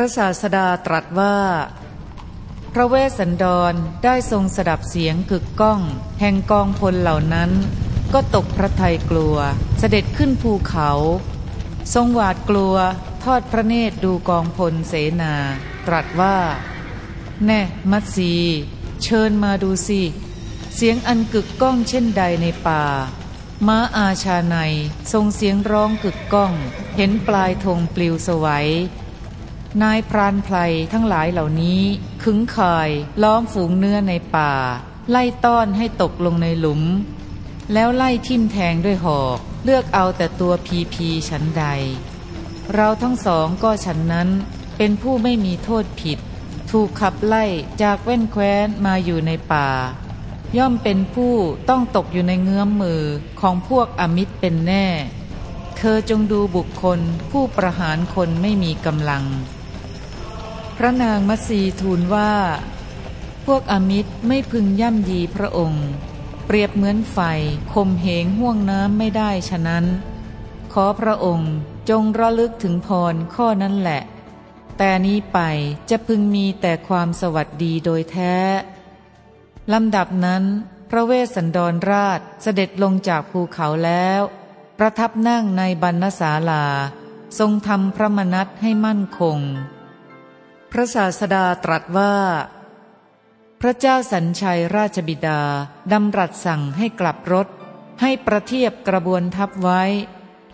ระศาสดาตรัสว่า พระเวสสันดรได้ทรงสดับเสียงกึกก้อง แห่งกองพลเหล่านั้น ก็ตกพระทัยกลัว เสด็จขึ้นภูเขา ทรงหวาดกลัวทอดพระเนตรดูกองพลเสนา ตรัสว่า แน่ มัตสีเชิญมาดูสิ เสียงอันกึกก้องเช่นใดในป่า ม้าอาชาในทรงเสียงร้องกึกก้อง เห็นปลายธงปลิวสวัย นายพรานไพรทั้งหลายเหล่านี้ขึงคายล้อมฝูงเนื้อในป่า ไล่ต้อนให้ตกลงในหลุม แล้วไล่ทิ่มแทงด้วยหอก เลือกเอาแต่ตัวพีพีฉันใด เราทั้งสองก็ฉันนั้นเป็นผู้ไม่มีโทษผิด ถูกขับไล่จากแว่นแคว้นมาอยู่ในป่า ย่อมเป็นผู้ต้องตกอยู่ในเงื้อมมือของพวกอมิตรเป็นแน่ เธอจงดูบุคคลผู้ประหารคนไม่มีกำลัง พระนางมัสีทูลว่า พวกอมิตรไม่พึงย่ำยีพระองค์ เปรียบเหมือนไฟคมเหงห่วงน้ำไม่ได้ฉะนั้น ขอพระองค์จงระลึกถึงพรข้อนั้นแหละ แต่นี้ไปจะพึงมีแต่ความสวัสดีโดยแท้ลำดับนั้น พระเวสสันดรราชเสด็จลงจากภูเขาแล้ว ประทับนั่งในบรรณศาลา ทรงทำพระมนัตให้มั่นคง พระศาสดาตรัสว่า พระเจ้าสัญชัยราชบิดาดำรัสสั่งให้กลับรถ ให้ประเทียบกระบวนทัพไว้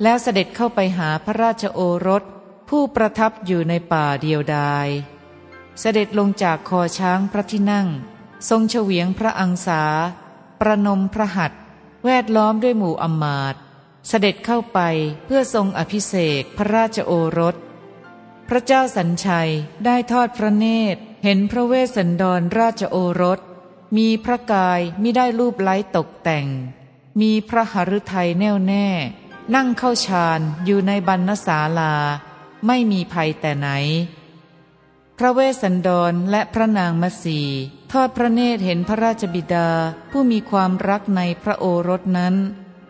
แล้วเสด็จเข้าไปหาพระราชโอรส ผู้ประทับอยู่ในป่าเดียวดาย เสด็จลงจากคอช้างพระที่นั่ง ทรงเฉวียงพระอังสา ประนมพระหัตแวดล้อมด้วยหมู่อมาต เสด็จเข้าไปเพื่อทรงอภิเษกพระราชโอรส พระเจ้าสัญชัยได้ทอดพระเนตร เห็นพระเวสสันดรราชโอรส มีพระกายมิได้รูปไล้ตกแต่ง มีพระหฤทัยแน่วแน่ นั่งเข้าฌานอยู่ในบรรณศาลา ไม่มีภัยแต่ไหน พระเวสสันดรและพระนางมัสีทอดพระเนตรเห็นพระราชบิดาผู้มีความรักในพระโอรสนั้น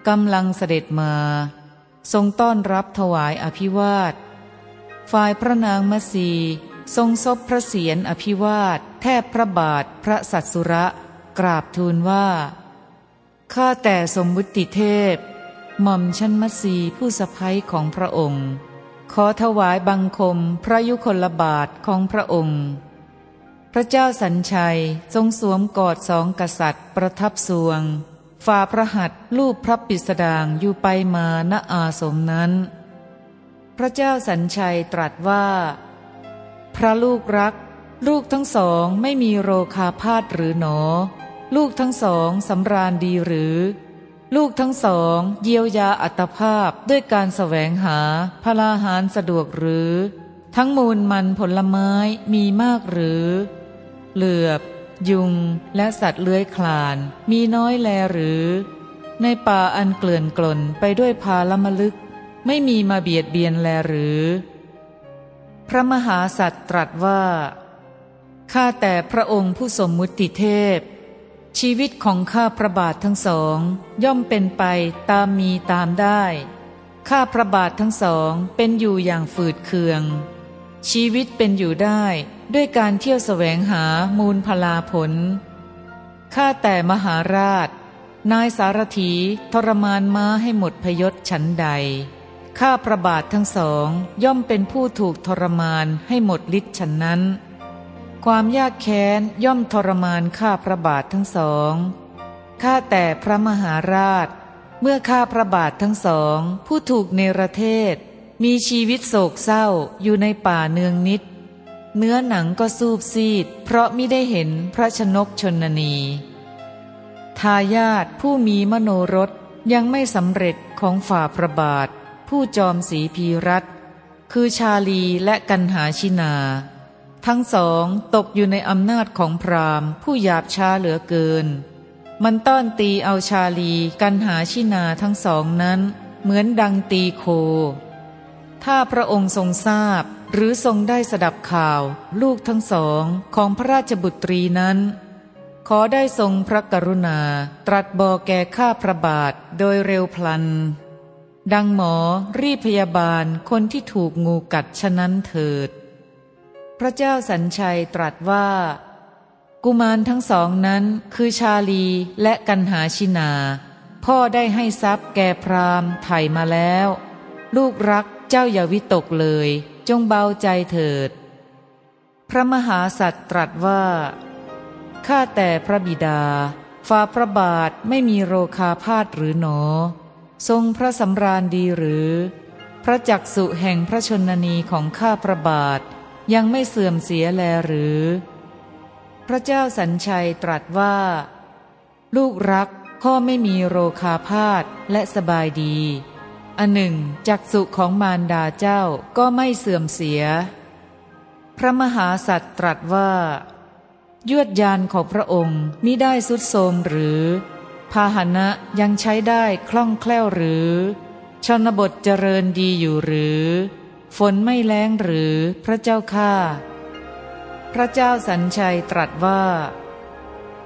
กำลังเสด็จมา ทรงต้อนรับถวายอภิวาท ฝ่ายพระนางมัสีทรงซบพระเศียรอภิวาท แทบพระบาทพระสัตสุระ กราบทูลว่า ข้าแต่สมมุติเทพ หม่อมชันมัสีผู้สะพ้ยของพระองค์ ขอถวายบังคมพระยุคลบาทของพระองค์ พระเจ้าสัญชัยทรงสวมกอดสองกษัตริย์ประทับสวง ฝ่าพระหัตรูปพระปิสดางอยู่ไปมาณอาสมนั้น พระเจ้าสัญชัยตรัสว่า พระลูกรัก ลูกทั้งสองไม่มีโรคาพาธหรือหนอ ลูกทั้งสองสำราญดีหรือ ลูกทั้งสองเยียวยาอัตภาพด้วยการแสวงหาพลาหารสะดวกหรือ ทั้งมูลมันผลไม้มีมากหรือ เหลือบ ยุงและสัตว์เลื้อยคลานมีน้อยแลหรือ ในป่าอันเกลื่อนกล่นไปด้วยพาลมลึก ไม่มีมาเบียดเบียนแลหรือ พระมหาสัตว์ตรัสว่า ข้าแต่พระองค์ผู้สมมุติเทพ ชีวิตของข้าพระบาททั้งสอง ย่อมเป็นไปตามมีตามได้ ข้าพระบาททั้งสองเป็นอยู่อย่างฝืดเคือง ชีวิตเป็นอยู่ได้ด้วยการเที่ยวแสวงหามูลพลาผล ข้าแต่มหาราช นายสารถีทรมานม้าให้หมดพยศฉันใด ข้าพระบาททั้งสองย่อมเป็นผู้ถูกทรมานให้หมดฤทธิ์ฉันนั้น ความยากแค้นย่อมทรมานข้าพระบาททั้งสองข้าแต่พระมหาราช เมื่อข้าพระบาททั้งสอง ผู้ถูกเนรเทศ มีชีวิตโศกเศร้าอยู่ในป่าเนืองนิด เนื้อหนังก็สูบซีด เพราะไม่ได้เห็นพระชนกชนนี ทายาทผู้มีมโนรสยังไม่สำเร็จของฝ่าพระบาท ผู้จอมสีพีรัตคือชาลีและกันหาชินา ทั้งสองตกอยู่ในอำนาจของพราหมณ์ ผู้หยาบช้าเหลือเกิน มันต้อนตีเอาชาลีกันหาชินาทั้งสองนั้น เหมือนดังตีโค ถ้าพระองค์ทรงทราบหรือทรงได้สดับข่าวลูกทั้งสองของพระราชบุตรีนั้น ขอได้ทรงพระกรุณาตรัสบอกแก่ข้าพระบาทโดยเร็วพลัน ดังหมอรีพยาบาลคนที่ถูกงูกัดฉะนั้นเถิด พระเจ้าสัญชัยตรัสว่า กุมารทั้งสองนั้นคือชาลีและกันหาชินา พ่อได้ให้ทรัพย์แก่พรามไถ่มาแล้ว ลูกรักเจ้าอย่าวิตกเลย จงเบาใจเถิด พระมหาสัตว์ตรัสว่า ข้าแต่พระบิดาฝ่าพระบาทไม่มีโรคาพาธหรือหนอ ทรงพระสำราญดีหรือ พระจักสุแห่งพระชนนีของข้าพระบาทยังไม่เสื่อมเสียแลหรือ พระเจ้าสัญชัยตรัสว่า ลูกรักพ่อไม่มีโรคาพาธและสบายดีอันหนึ่งจักสุของมารดาเจ้าก็ไม่เสื่อมเสีย พระมหาสัตว์ตรัสว่า ยวดยานของพระองค์มิได้สุดโทมหรือ พาหนะยังใช้ได้คล่องแคล่วหรือ ชนบทเจริญดีอยู่หรือ ฝนไม่แรงหรือพระเจ้าข้าพระเจ้าสัญชัยตรัสว่า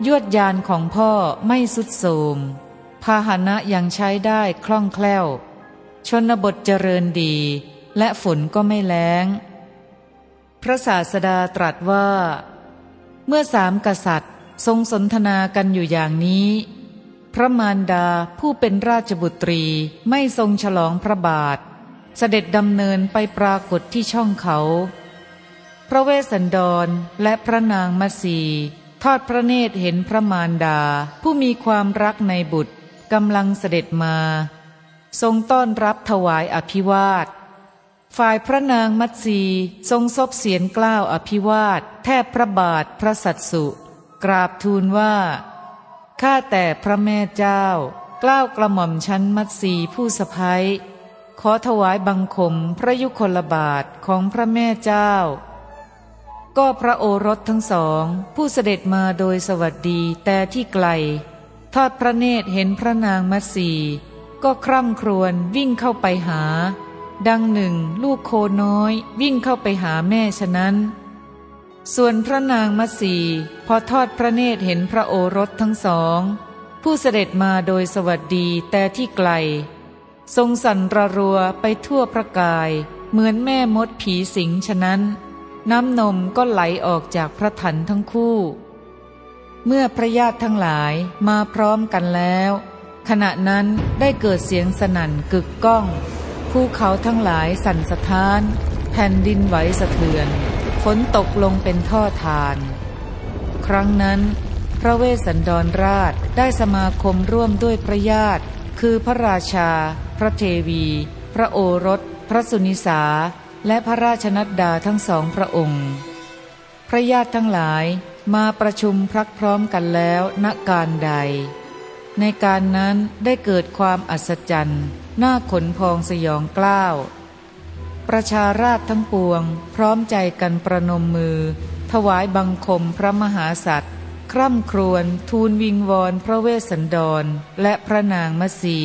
ยวดยานของพ่อไม่สุดโทมพาหนะยังใช้ได้คล่องแคล่ว ชนบทเจริญดี และฝนก็ไม่แรงพระศาสดาตรัสว่า เมื่อสามกษัตริย์ทรงสนทนากันอยู่อย่างนี้ พระมารดาผู้เป็นราชบุตรีไม่ทรงฉลองพระบาท เสด็จดำเนินไปปรากฏที่ช่องเขา พระเวสสันดรและพระนางมัสีทอดพระเนตรเห็นพระมารดา ผู้มีความรักในบุตรกำลังเสด็จมา ทรงต้อนรับถวายอภิวาท ฝ่ายพระนางมัตสีทรงซบเสียนกล้าวอภิวาท แทบพระบาทพระสัตสุ กราบทูลว่า ข้าแต่พระแม่เจ้า กล้าวกระหม่อมชั้นมัตสีผู้สะพ้ยขอถวายบังคมพระยุคลบาทของพระแม่เจ้า ก็พระโอรสทั้งสอง ผู้เสด็จมาโดยสวัสดีแต่ที่ไกล ทอดพระเนตรเห็นพระนางมัตสีก็คร่ำครวญวิ่งเข้าไปหา ดังหนึ่งลูกโคน้อยวิ่งเข้าไปหาแม่ฉะนั้น ส่วนพระนางมัสีพอทอดพระเนตรเห็นพระโอรสทั้งสอง ผู้เสด็จมาโดยสวัสดีแต่ที่ไกล ทรงสั่นระรัวไปทั่วพระกาย เหมือนแม่มดผีสิงฉะนั้น น้ำนมก็ไหลออกจากพระถันทั้งคู่ เมื่อพระญาติทั้งหลายมาพร้อมกันแล้ว ขณะนั้นได้เกิดเสียงสนั่นกึกก้อง ภูเขาทั้งหลายสั่นสะท้าน แผ่นดินไหวสะเทือน ฝนตกลงเป็นท่อทาน ครั้งนั้น พระเวสสันดรราชได้สมาคมร่วมด้วยพระญาติ คือพระราชา พระเทวี พระโอรส พระสุนิสา และพระราชนัดดาทั้งสองพระองค์ พระญาติทั้งหลายมาประชุมพรักพร้อมกันแล้วณการใด ในการนั้นได้เกิดความอัศจรรย์หน้าขนพองสยองกล้าว ประชาราชทั้งปวง พร้อมใจกันประนมมือ ถวายบังคมพระมหาสัตว์คร่ำครวญทูลวิงวอนพระเวสสันดร และพระนางมัสี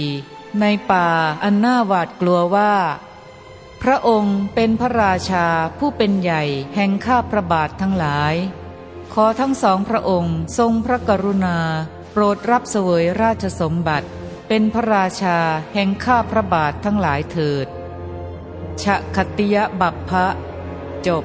ในป่าอันน่าหวาดกลัวว่า พระองค์เป็นพระราชาผู้เป็นใหญ่แห่งข้าพระบาททั้งหลาย ขอทั้งสองพระองค์ทรงพระกรุณา โปรดรับเสวยราชสมบัติ เป็นพระราชาแห่งข้าพระบาททั้งหลายเถิด ชะคติยบัพพะ จบ